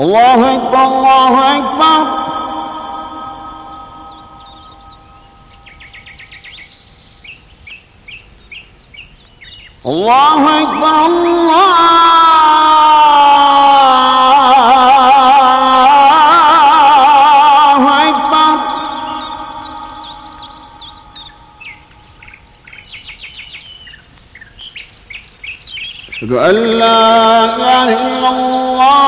الله أكبر الله أكبر. الله أكبر الله أشهد أن لا إله إلا الله.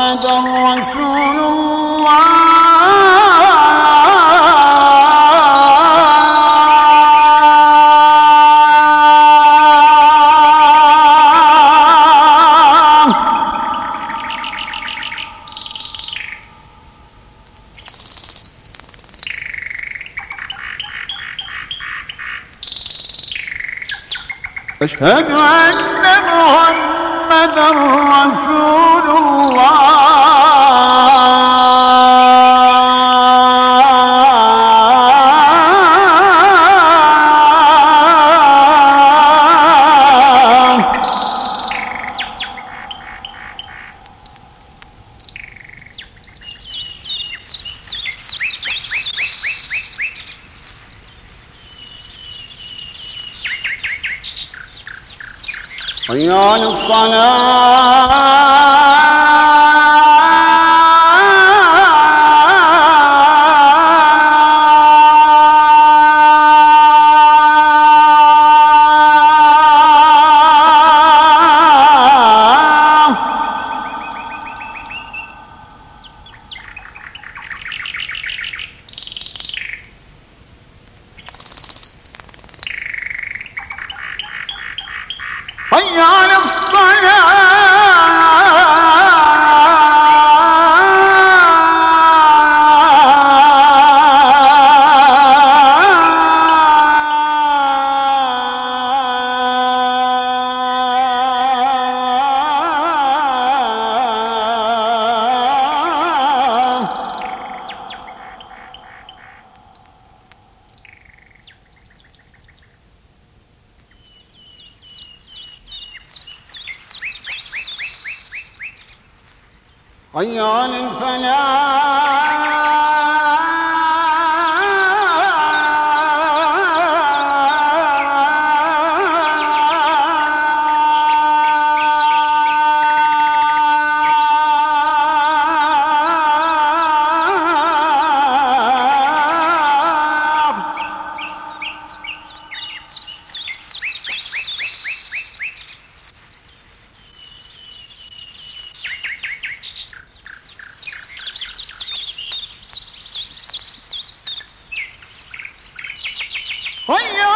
رسول الله. أشهد أن محمد رسول حي على الصلاة. حي حي الفلاح حي